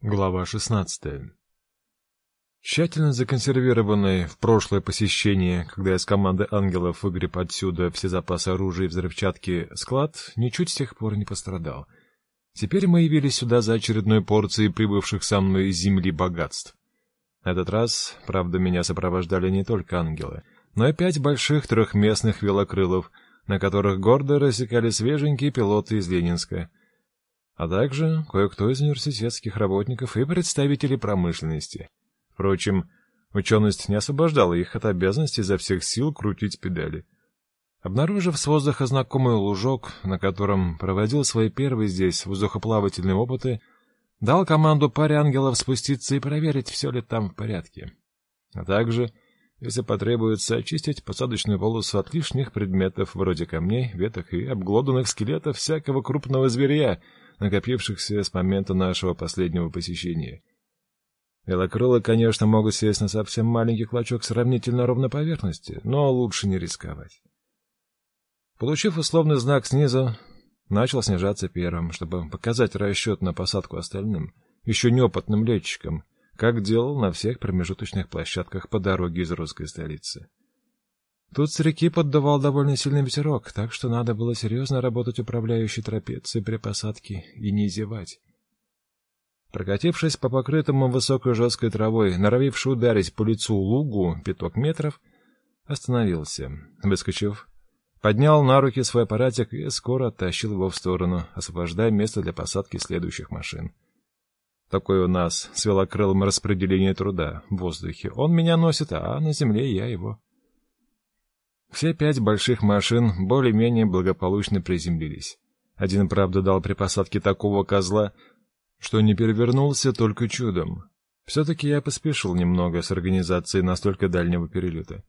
Глава 16. Тщательно законсервированный в прошлое посещение, когда я с командой ангелов выгреб отсюда все запасы оружия и взрывчатки, склад ничуть с тех пор не пострадал. Теперь мы явились сюда за очередной порцией прибывших со мной из земли богатств. На этот раз, правда, меня сопровождали не только ангелы, но и пять больших трехместных велокрылов, на которых гордо рассекали свеженькие пилоты из Ленинска — а также кое-кто из университетских работников и представителей промышленности. Впрочем, ученость не освобождала их от обязанности изо всех сил крутить педали. Обнаружив с воздуха знакомый лужок, на котором проводил свои первые здесь воздухоплавательные опыты, дал команду паре ангелов спуститься и проверить, все ли там в порядке. А также, если потребуется, очистить посадочную полосу от лишних предметов вроде камней, веток и обглоданных скелетов всякого крупного зверя, накопившихся с момента нашего последнего посещения. Велокрылы, конечно, могут сесть на совсем маленький клочок сравнительно ровной поверхности, но лучше не рисковать. Получив условный знак снизу, начал снижаться первым, чтобы показать расчет на посадку остальным, еще неопытным летчикам, как делал на всех промежуточных площадках по дороге из русской столицы. Тут с реки поддувал довольно сильный ветерок, так что надо было серьезно работать управляющей трапецией при посадке и не зевать. Прокатившись по покрытому высокой жесткой травой, норовивший ударить по лицу лугу пяток метров, остановился. Выскочив, поднял на руки свой аппаратик и скоро оттащил его в сторону, освобождая место для посадки следующих машин. Такое у нас с велокрылым распределение труда в воздухе. Он меня носит, а на земле я его. Все пять больших машин более-менее благополучно приземлились. Один, правда, дал при посадке такого козла, что не перевернулся только чудом. Все-таки я поспешил немного с организацией настолько дальнего перелета.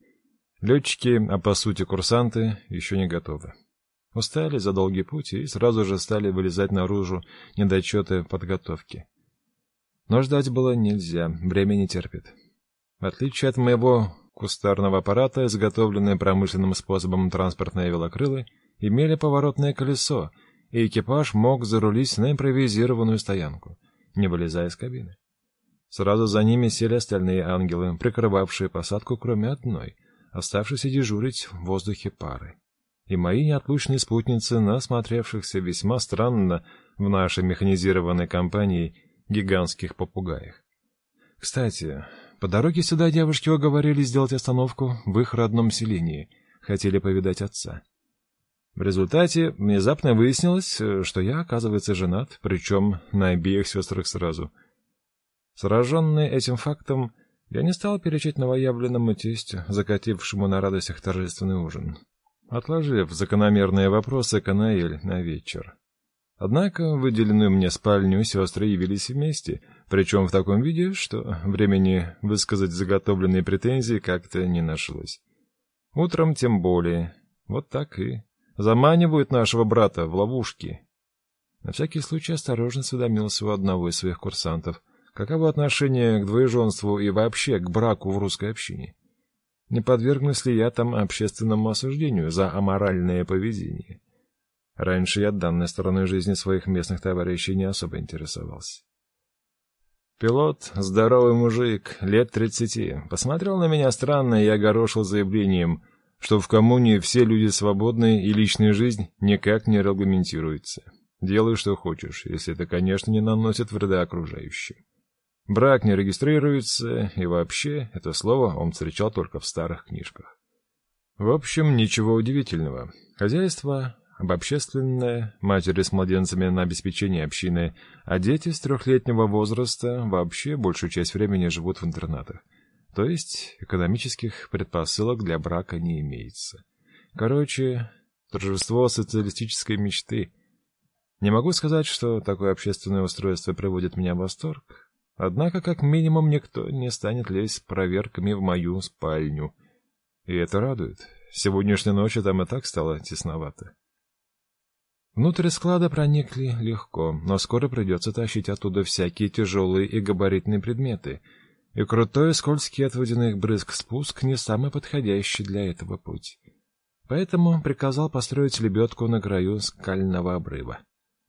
Летчики, а по сути курсанты, еще не готовы. Устали за долгий путь и сразу же стали вылезать наружу недочеты подготовки. Но ждать было нельзя, время не терпит. В отличие от моего кустарного аппарата, изготовленные промышленным способом транспортные велокрылы, имели поворотное колесо, и экипаж мог зарулить на импровизированную стоянку, не вылезая из кабины. Сразу за ними сели остальные ангелы, прикрывавшие посадку, кроме одной, оставшейся дежурить в воздухе пары. И мои неотлучные спутницы, насмотревшихся весьма странно в нашей механизированной компании гигантских попугаях. Кстати, по дороге сюда девушки уговорили сделать остановку в их родном селении, хотели повидать отца. В результате внезапно выяснилось, что я, оказывается, женат, причем на обеих сестрах сразу. Сраженный этим фактом, я не стал перечить новоявленному тестю, закатившему на радостях торжественный ужин, отложив закономерные вопросы Канаэль на вечер. Однако выделенную мне спальню сестры явились вместе, причем в таком виде, что времени высказать заготовленные претензии как-то не нашлось. Утром тем более. Вот так и заманивают нашего брата в ловушки. На всякий случай осторожно осведомился у одного из своих курсантов, каково отношение к двоеженству и вообще к браку в русской общине. Не подвергнусь ли я там общественному осуждению за аморальное поведение? Раньше я данной стороной жизни своих местных товарищей не особо интересовался. Пилот, здоровый мужик, лет тридцати, посмотрел на меня странно и огорошил заявлением, что в коммуне все люди свободны и личная жизнь никак не регламентируется. Делай, что хочешь, если это, конечно, не наносит вреда окружающим. Брак не регистрируется, и вообще, это слово он встречал только в старых книжках. В общем, ничего удивительного. Хозяйство обобщественное, матери с младенцами на обеспечение общины, а дети с трехлетнего возраста вообще большую часть времени живут в интернатах. То есть экономических предпосылок для брака не имеется. Короче, торжество социалистической мечты. Не могу сказать, что такое общественное устройство приводит меня в восторг. Однако, как минимум, никто не станет лезть проверками в мою спальню. И это радует. Сегодняшней ночью там и так стало тесновато. Внутрь склада проникли легко, но скоро придется тащить оттуда всякие тяжелые и габаритные предметы, и крутой скользкий от водяных брызг спуск не самый подходящий для этого путь. Поэтому приказал построить лебедку на краю скального обрыва.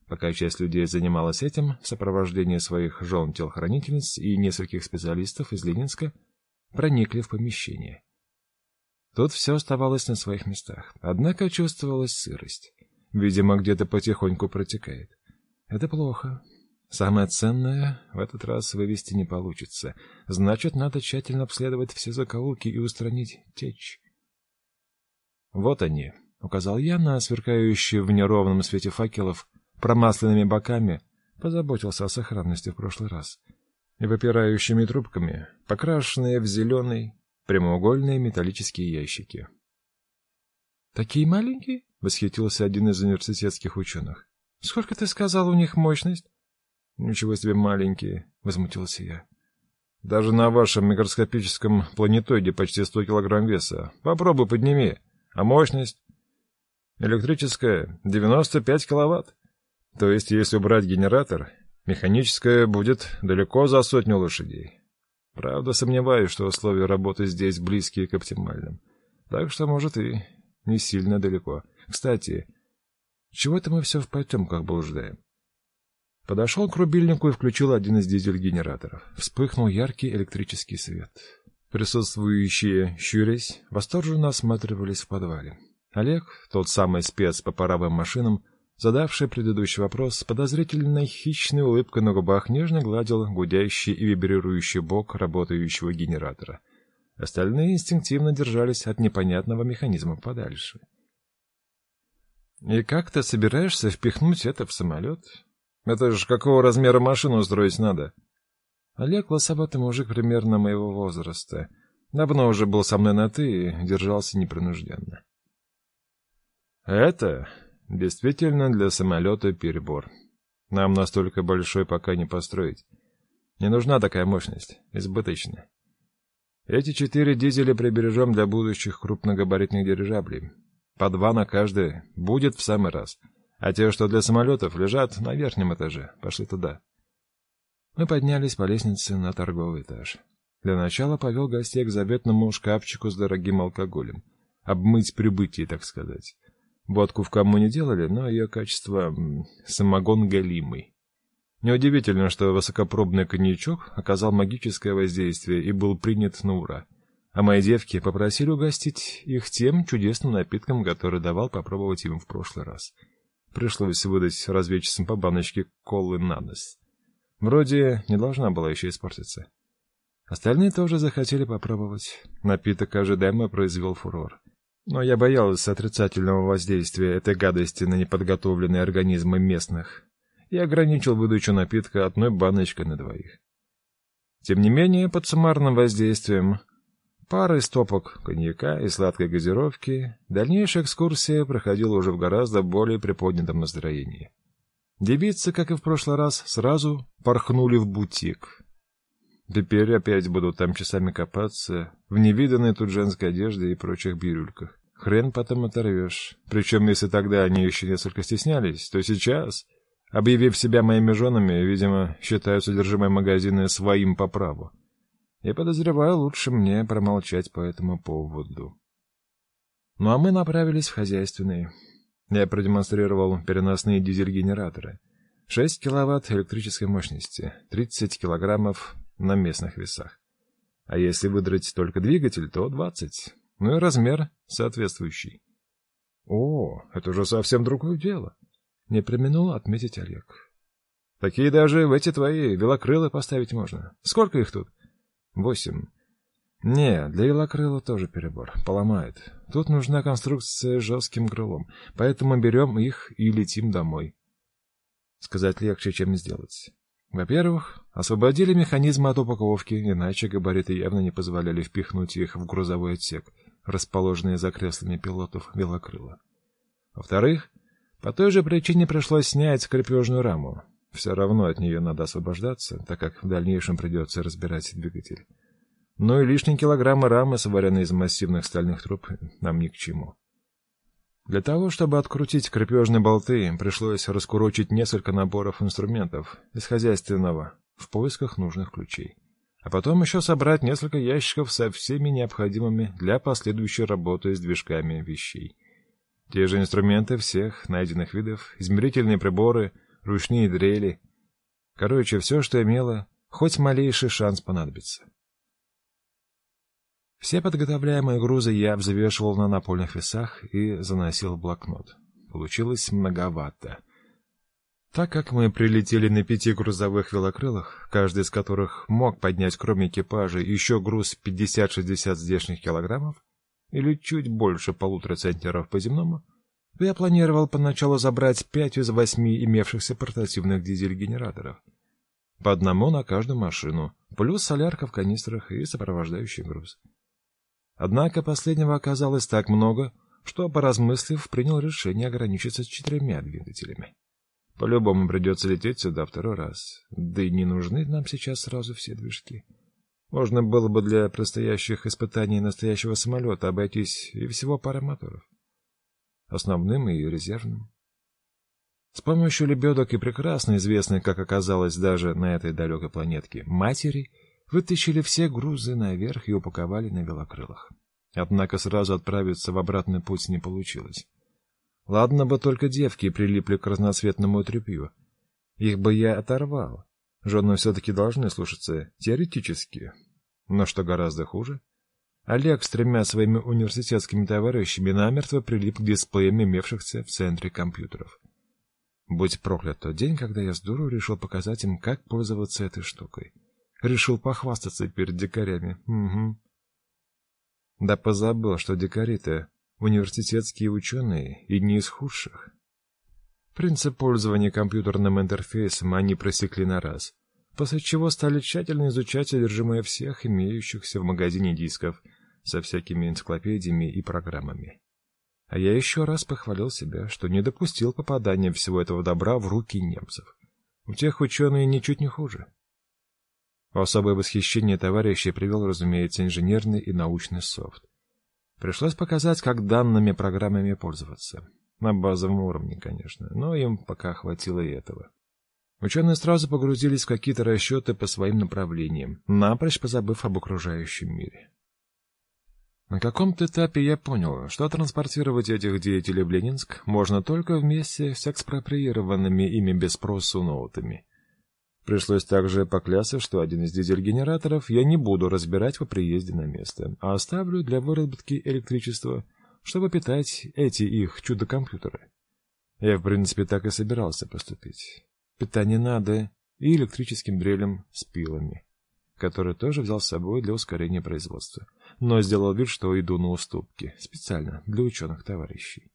Пока часть людей занималась этим, в сопровождении своих жен-телохранительниц и нескольких специалистов из Ленинска проникли в помещение. Тут все оставалось на своих местах, однако чувствовалась сырость. Видимо, где-то потихоньку протекает. Это плохо. Самое ценное в этот раз вывести не получится. Значит, надо тщательно обследовать все закоулки и устранить течь. Вот они, — указал я на сверкающие в неровном свете факелов промасленными боками, позаботился о сохранности в прошлый раз, и выпирающими трубками, покрашенные в зеленый, прямоугольные металлические ящики. «Такие маленькие?» — восхитился один из университетских ученых. «Сколько ты сказал у них мощность?» «Ничего себе маленькие», — возмутился я. «Даже на вашем микроскопическом планетоиде почти сто килограмм веса. Попробуй подними. А мощность?» «Электрическая — девяносто пять киловатт. То есть, если убрать генератор, механическая будет далеко за сотню лошадей. Правда, сомневаюсь, что условия работы здесь близкие к оптимальным. Так что, может, и не сильно далеко. Кстати, чего это мы все в потемках блуждаем? Подошел к рубильнику и включил один из дизель-генераторов. Вспыхнул яркий электрический свет. Присутствующие, щурясь, восторженно осматривались в подвале. Олег, тот самый спец по паровым машинам, задавший предыдущий вопрос, с подозрительной хищной улыбкой на губах нежно гладил гудящий и вибрирующий бок работающего генератора. Остальные инстинктивно держались от непонятного механизма подальше. «И как ты собираешься впихнуть это в самолет? Это ж какого размера машину устроить надо?» Олег лосоватый мужик примерно моего возраста. Давно уже был со мной на «ты» и держался непринужденно. «Это действительно для самолета перебор. Нам настолько большой пока не построить. Не нужна такая мощность, избыточная. Эти четыре дизеля прибережем для будущих крупногабаритных дирижаблей. По два на каждый будет в самый раз. А те, что для самолетов, лежат на верхнем этаже. Пошли туда. Мы поднялись по лестнице на торговый этаж. Для начала повел гостей к заветному шкафчику с дорогим алкоголем. Обмыть прибытие, так сказать. Водку в кому не делали, но ее качество — самогон галимый. Неудивительно, что высокопробный коньячок оказал магическое воздействие и был принят на ура. А мои девки попросили угостить их тем чудесным напитком, который давал попробовать им в прошлый раз. Пришлось выдать разведчицам по баночке колы на нос. Вроде не должна была еще испортиться. Остальные тоже захотели попробовать. Напиток ожидаемо произвел фурор. Но я боялся отрицательного воздействия этой гадости на неподготовленные организмы местных и ограничил выдачу напитка одной баночкой на двоих. Тем не менее, под суммарным воздействием пары стопок коньяка и сладкой газировки дальнейшая экскурсия проходила уже в гораздо более приподнятом настроении. Девицы, как и в прошлый раз, сразу порхнули в бутик. Теперь опять будут там часами копаться, в невиданной тут женской одежде и прочих бирюльках. Хрен потом оторвешь. Причем, если тогда они еще несколько стеснялись, то сейчас Объявив себя моими женами, видимо, считают содержимое магазина своим по праву. Я подозреваю, лучше мне промолчать по этому поводу. Ну а мы направились в хозяйственный. Я продемонстрировал переносные дизель-генераторы. 6 киловатт электрической мощности, 30 килограммов на местных весах. А если выдрать только двигатель, то 20. Ну и размер соответствующий. О, это уже совсем другое дело. Не применул отметить Олег. Такие даже в эти твои велокрылы поставить можно. Сколько их тут? Восемь. Не, для велокрыла тоже перебор. Поломает. Тут нужна конструкция с жестким крылом. Поэтому берем их и летим домой. Сказать легче, чем сделать. Во-первых, освободили механизмы от упаковки, иначе габариты явно не позволяли впихнуть их в грузовой отсек, расположенный за креслами пилотов велокрыла. Во-вторых, по той же причине пришлось снять крепежную раму. Все равно от нее надо освобождаться, так как в дальнейшем придется разбирать двигатель. Ну и лишние килограммы рамы, сваренные из массивных стальных труб, нам ни к чему. Для того, чтобы открутить крепежные болты, пришлось раскурочить несколько наборов инструментов из хозяйственного в поисках нужных ключей. А потом еще собрать несколько ящиков со всеми необходимыми для последующей работы с движками вещей. Те же инструменты всех найденных видов, измерительные приборы, ручные дрели. Короче, все, что имело, хоть малейший шанс понадобится. Все подготовляемые грузы я взвешивал на напольных весах и заносил в блокнот. Получилось многовато. Так как мы прилетели на пяти грузовых велокрылах, каждый из которых мог поднять, кроме экипажа, еще груз 50-60 здешних килограммов, или чуть больше полутора центнеров по земному, я планировал поначалу забрать пять из восьми имевшихся портативных дизель-генераторов. По одному на каждую машину, плюс солярка в канистрах и сопровождающий груз. Однако последнего оказалось так много, что, поразмыслив, принял решение ограничиться четырьмя двигателями. По-любому придется лететь сюда второй раз, да и не нужны нам сейчас сразу все движки. Можно было бы для предстоящих испытаний настоящего самолета обойтись и всего пары моторов. Основным и резервным. С помощью лебедок и прекрасно известной, как оказалось даже на этой далекой планетке, матери — вытащили все грузы наверх и упаковали на велокрылах. Однако сразу отправиться в обратный путь не получилось. Ладно бы только девки прилипли к разноцветному тряпью. Их бы я оторвал. Жены все-таки должны слушаться теоретически. Но что гораздо хуже, Олег с тремя своими университетскими товарищами намертво прилип к дисплеям имевшихся в центре компьютеров. Будь проклят тот день, когда я с дуру решил показать им, как пользоваться этой штукой. Решил похвастаться перед дикарями. Угу. Да позабыл, что дикари-то университетские ученые и не из худших. Принцип пользования компьютерным интерфейсом они просекли на раз, после чего стали тщательно изучать содержимое всех имеющихся в магазине дисков со всякими энциклопедиями и программами. А я еще раз похвалил себя, что не допустил попадания всего этого добра в руки немцев. У тех ученые ничуть не хуже. Особое восхищение товарища привел, разумеется, инженерный и научный софт. Пришлось показать, как данными программами пользоваться. На базовом уровне, конечно, но им пока хватило и этого. Ученые сразу погрузились в какие-то расчеты по своим направлениям, напрочь позабыв об окружающем мире. На каком-то этапе я понял, что транспортировать этих деятелей в Ленинск можно только вместе с экспроприированными ими без спросу ноутами. Пришлось также поклясться, что один из дизель-генераторов я не буду разбирать по приезде на место, а оставлю для выработки электричества, чтобы питать эти их чудо-компьютеры. Я, в принципе, так и собирался поступить. Питание надо и электрическим дрелем с пилами, который тоже взял с собой для ускорения производства, но сделал вид, что иду на уступки, специально для ученых товарищей.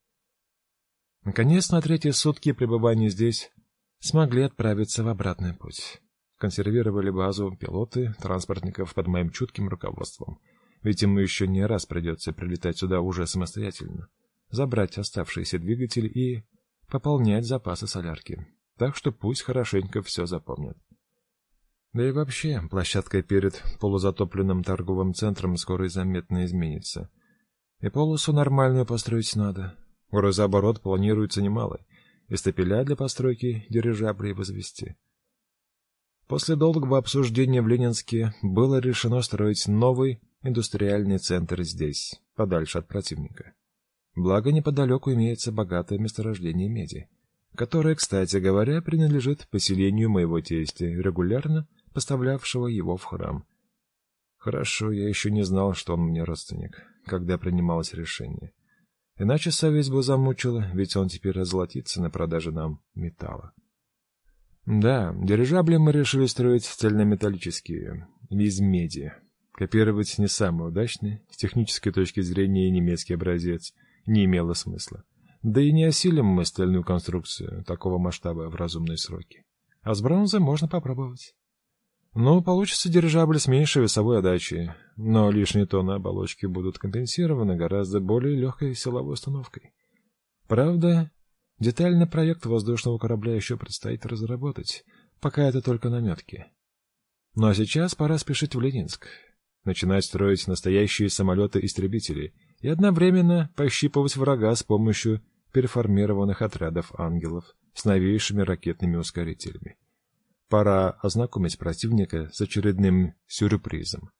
Наконец, на третьи сутки пребывания здесь смогли отправиться в обратный путь. Консервировали базу пилоты, транспортников под моим чутким руководством. Ведь ему еще не раз придется прилетать сюда уже самостоятельно, забрать оставшиеся двигатели и пополнять запасы солярки. Так что пусть хорошенько все запомнят. Да и вообще, площадка перед полузатопленным торговым центром скоро и заметно изменится. И полосу нормальную построить надо. Грузооборот планируется немалый и стапеля для постройки дирижаблей возвести. После долгого обсуждения в Ленинске было решено строить новый индустриальный центр здесь, подальше от противника. Благо неподалеку имеется богатое месторождение меди, которое, кстати говоря, принадлежит поселению моего тестя, регулярно поставлявшего его в храм. Хорошо, я еще не знал, что он мне родственник, когда принималось решение. Иначе совесть бы замучила, ведь он теперь разлотится на продаже нам металла. Да, дирижабли мы решили строить цельнометаллические, из меди. Копировать не самый удачный, с технической точки зрения немецкий образец, не имело смысла. Да и не осилим мы стальную конструкцию такого масштаба в разумные сроки. А с бронзой можно попробовать. Ну, получится дирижабль с меньшей весовой отдачей, но лишние тонны оболочки будут компенсированы гораздо более легкой силовой установкой. Правда, детальный проект воздушного корабля еще предстоит разработать, пока это только наметки. Ну а сейчас пора спешить в Ленинск, начинать строить настоящие самолеты-истребители и одновременно пощипывать врага с помощью переформированных отрядов ангелов с новейшими ракетными ускорителями. Пора ознакомить противника с очередным сюрпризом.